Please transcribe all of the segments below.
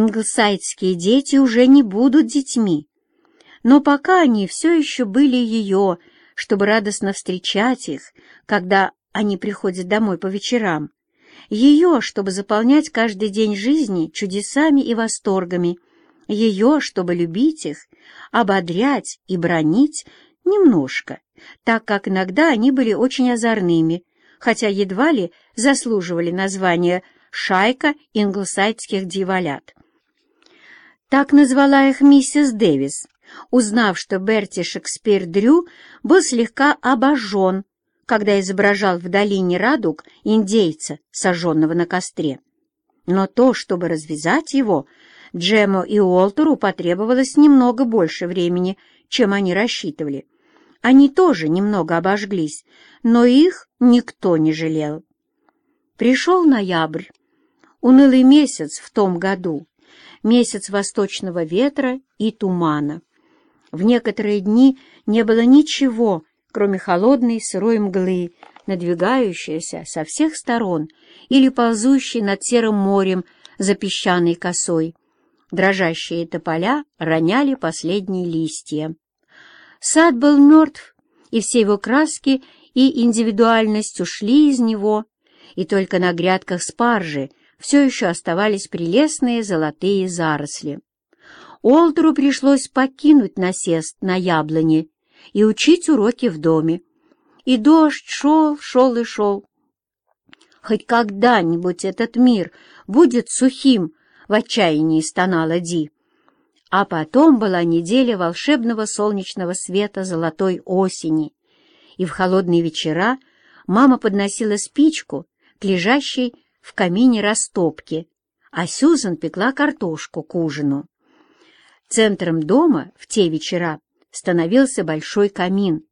Инглсайдские дети уже не будут детьми, но пока они все еще были ее, чтобы радостно встречать их, когда они приходят домой по вечерам, ее, чтобы заполнять каждый день жизни чудесами и восторгами, ее, чтобы любить их, ободрять и бронить немножко, так как иногда они были очень озорными, хотя едва ли заслуживали названия «шайка инглсайдских дьяволят». Так назвала их миссис Дэвис, узнав, что Берти Шекспир Дрю был слегка обожжен, когда изображал в долине радуг индейца, сожженного на костре. Но то, чтобы развязать его, Джему и Уолтеру потребовалось немного больше времени, чем они рассчитывали. Они тоже немного обожглись, но их никто не жалел. Пришел ноябрь, унылый месяц в том году, месяц восточного ветра и тумана. В некоторые дни не было ничего, кроме холодной сырой мглы, надвигающейся со всех сторон или ползущей над серым морем за песчаной косой. Дрожащие тополя роняли последние листья. Сад был мертв, и все его краски и индивидуальность ушли из него, и только на грядках спаржи все еще оставались прелестные золотые заросли. Олтеру пришлось покинуть насест на яблоне и учить уроки в доме. И дождь шел, шел и шел. Хоть когда-нибудь этот мир будет сухим, в отчаянии стонала Ди. А потом была неделя волшебного солнечного света золотой осени, и в холодные вечера мама подносила спичку к лежащей в камине растопке, а Сюзан пекла картошку к ужину. Центром дома в те вечера становился большой камин,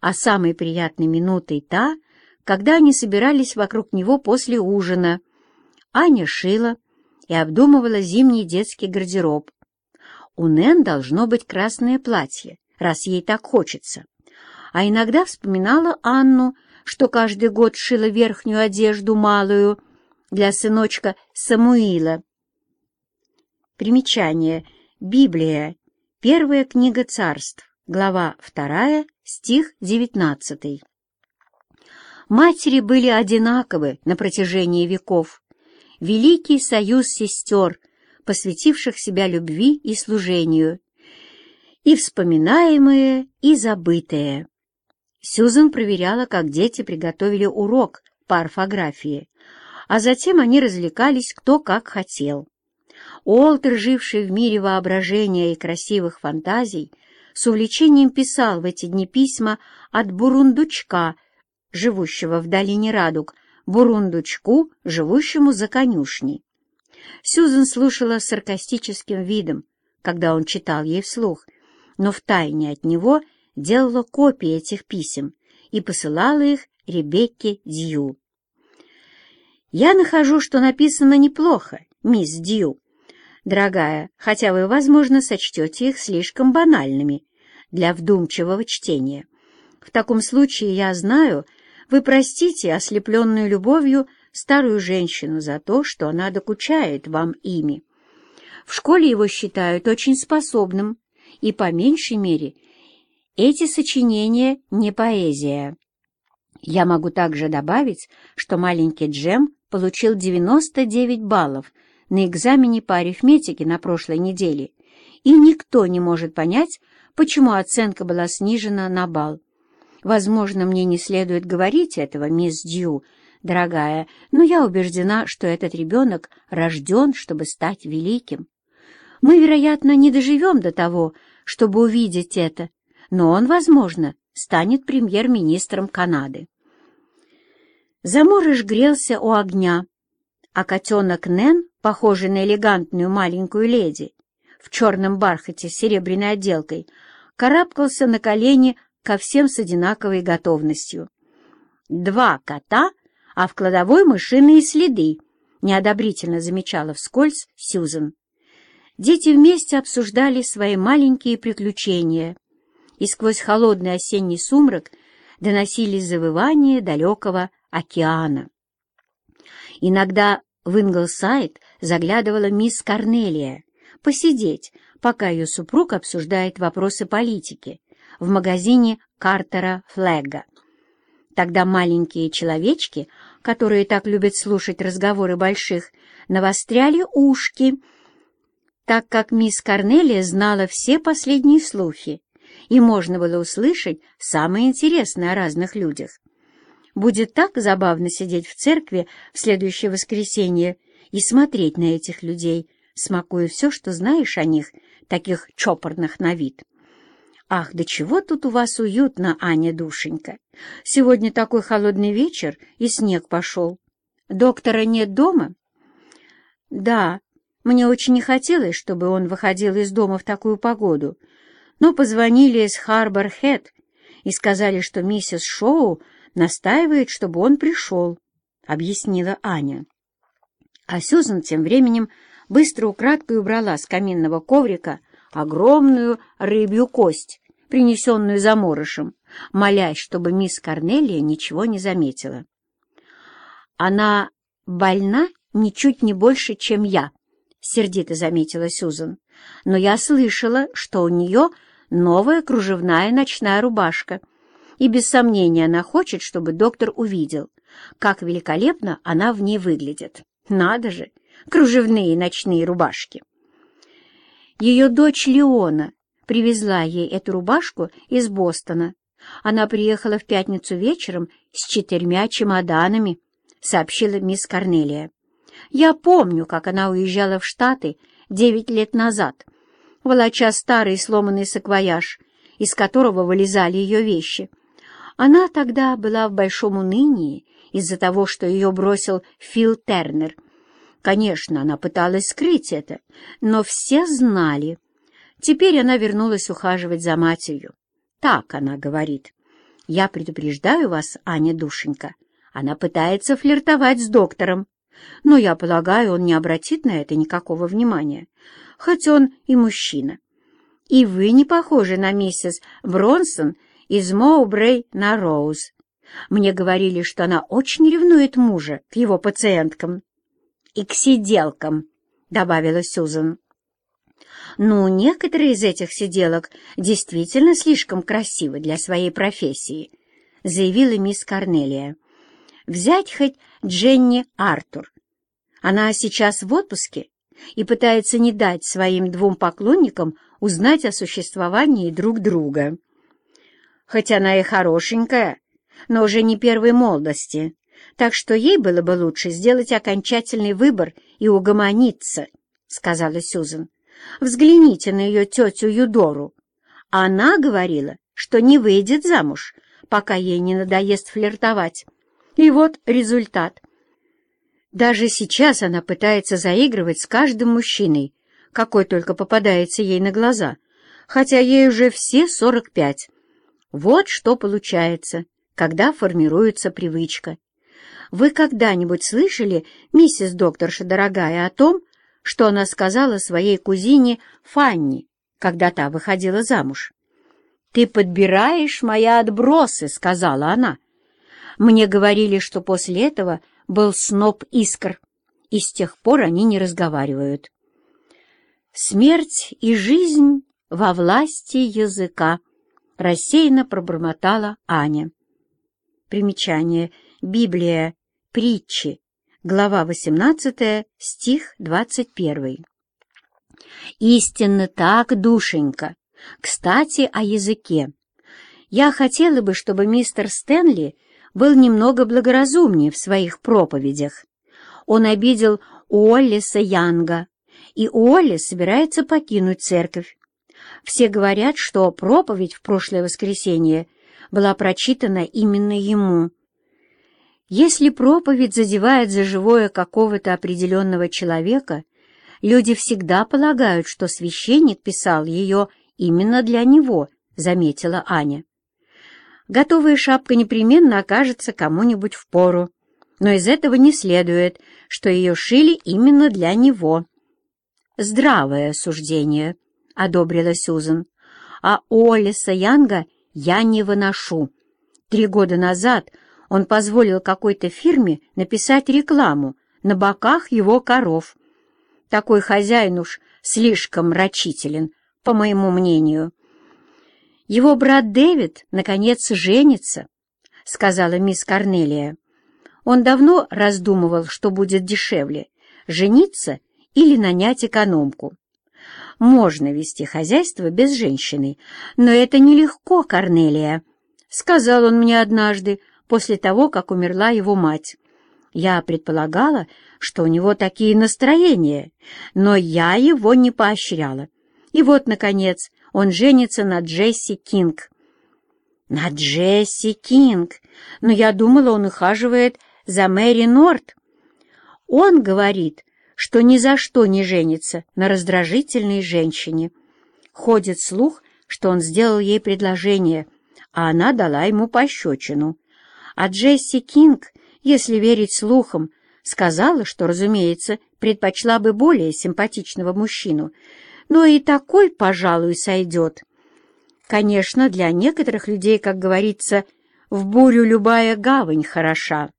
а самой приятной минутой та, когда они собирались вокруг него после ужина. Аня шила и обдумывала зимний детский гардероб. У Нэн должно быть красное платье, раз ей так хочется. А иногда вспоминала Анну, что каждый год шила верхнюю одежду малую для сыночка Самуила. Примечание. Библия. Первая книга царств. Глава 2, стих 19. Матери были одинаковы на протяжении веков. Великий союз сестер, посвятивших себя любви и служению, и вспоминаемые, и забытые. Сюзан проверяла, как дети приготовили урок по орфографии, а затем они развлекались кто как хотел. Уолтер, живший в мире воображения и красивых фантазий, с увлечением писал в эти дни письма от бурундучка, живущего в долине радуг, бурундучку, живущему за конюшней. Сюзан слушала с саркастическим видом, когда он читал ей вслух, но втайне от него делала копии этих писем и посылала их Ребекке Дью. «Я нахожу, что написано неплохо, мисс Дью, дорогая, хотя вы, возможно, сочтете их слишком банальными для вдумчивого чтения. В таком случае, я знаю, вы простите ослепленную любовью старую женщину за то, что она докучает вам ими. В школе его считают очень способным, и, по меньшей мере, эти сочинения не поэзия. Я могу также добавить, что маленький Джем получил 99 баллов на экзамене по арифметике на прошлой неделе, и никто не может понять, почему оценка была снижена на балл. Возможно, мне не следует говорить этого, мисс Дью, дорогая, но я убеждена, что этот ребенок рожден, чтобы стать великим. Мы, вероятно, не доживем до того, чтобы увидеть это, но он, возможно, станет премьер-министром Канады. Заморыш грелся у огня, а котенок Нэн, похожий на элегантную маленькую леди, в черном бархате с серебряной отделкой, карабкался на колени ко всем с одинаковой готовностью. Два кота — а в кладовой мышиные следы», — неодобрительно замечала вскользь Сьюзен. Дети вместе обсуждали свои маленькие приключения, и сквозь холодный осенний сумрак доносились завывания далекого океана. Иногда в Инглсайд заглядывала мисс Корнелия посидеть, пока ее супруг обсуждает вопросы политики в магазине Картера Флегга. Тогда маленькие человечки, которые так любят слушать разговоры больших, навостряли ушки, так как мисс Корнелия знала все последние слухи, и можно было услышать самое интересное о разных людях. Будет так забавно сидеть в церкви в следующее воскресенье и смотреть на этих людей, смакуя все, что знаешь о них, таких чопорных на вид. «Ах, да чего тут у вас уютно, Аня, душенька! Сегодня такой холодный вечер, и снег пошел. Доктора нет дома?» «Да, мне очень не хотелось, чтобы он выходил из дома в такую погоду, но позвонили из Харбор-Хэт и сказали, что миссис Шоу настаивает, чтобы он пришел», — объяснила Аня. А Сюзан тем временем быстро украдкой убрала с каминного коврика огромную рыбью кость, принесенную заморышем, молясь, чтобы мисс Корнелия ничего не заметила. «Она больна ничуть не больше, чем я», — сердито заметила Сюзан. «Но я слышала, что у нее новая кружевная ночная рубашка, и без сомнения она хочет, чтобы доктор увидел, как великолепно она в ней выглядит. Надо же, кружевные ночные рубашки!» Ее дочь Леона привезла ей эту рубашку из Бостона. Она приехала в пятницу вечером с четырьмя чемоданами, сообщила мисс Корнелия. Я помню, как она уезжала в Штаты девять лет назад, волоча старый сломанный саквояж, из которого вылезали ее вещи. Она тогда была в большом унынии из-за того, что ее бросил Фил Тернер — Конечно, она пыталась скрыть это, но все знали. Теперь она вернулась ухаживать за матерью. Так она говорит. «Я предупреждаю вас, Аня, душенька, она пытается флиртовать с доктором. Но, я полагаю, он не обратит на это никакого внимания, хоть он и мужчина. И вы не похожи на миссис Бронсон из Моубрей на Роуз. Мне говорили, что она очень ревнует мужа к его пациенткам и к сиделкам», — добавила Сюзан. «Ну, некоторые из этих сиделок действительно слишком красивы для своей профессии», — заявила мисс Корнелия. «Взять хоть Дженни Артур. Она сейчас в отпуске и пытается не дать своим двум поклонникам узнать о существовании друг друга. Хоть она и хорошенькая, но уже не первой молодости, так что ей было бы лучше сделать окончательный выбор и угомониться, — сказала Сюзан. Взгляните на ее тетю Юдору. Она говорила, что не выйдет замуж, пока ей не надоест флиртовать. И вот результат. Даже сейчас она пытается заигрывать с каждым мужчиной, какой только попадается ей на глаза, хотя ей уже все сорок пять. Вот что получается, когда формируется привычка. Вы когда-нибудь слышали, миссис докторша дорогая, о том, что она сказала своей кузине Фанни, когда та выходила замуж? «Ты подбираешь мои отбросы», — сказала она. Мне говорили, что после этого был сноп искр, и с тех пор они не разговаривают. «Смерть и жизнь во власти языка», — рассеянно пробормотала Аня. Примечание — Библия, притчи, глава 18, стих 21. Истинно так, душенька. Кстати, о языке. Я хотела бы, чтобы мистер Стэнли был немного благоразумнее в своих проповедях. Он обидел Уоллиса Янга, и Уоллис собирается покинуть церковь. Все говорят, что проповедь в прошлое воскресенье была прочитана именно ему. Если проповедь задевает за живое какого-то определенного человека, люди всегда полагают, что священник писал ее именно для него, заметила Аня. Готовая шапка непременно окажется кому-нибудь в пору, но из этого не следует, что ее шили именно для него. «Здравое суждение», — одобрила Сюзан. «А Олиса Янга я не выношу. Три года назад он позволил какой-то фирме написать рекламу на боках его коров. Такой хозяин уж слишком рачителен, по моему мнению. Его брат Дэвид, наконец, женится, — сказала мисс Корнелия. Он давно раздумывал, что будет дешевле — жениться или нанять экономку. Можно вести хозяйство без женщины, но это нелегко, Корнелия, — сказал он мне однажды, после того, как умерла его мать. Я предполагала, что у него такие настроения, но я его не поощряла. И вот, наконец, он женится на Джесси Кинг. На Джесси Кинг? Но я думала, он ухаживает за Мэри Норт. Он говорит, что ни за что не женится на раздражительной женщине. Ходит слух, что он сделал ей предложение, а она дала ему пощечину. А Джесси Кинг если верить слухам, сказала, что, разумеется, предпочла бы более симпатичного мужчину, но и такой, пожалуй, сойдет. Конечно, для некоторых людей, как говорится, в бурю любая гавань хороша.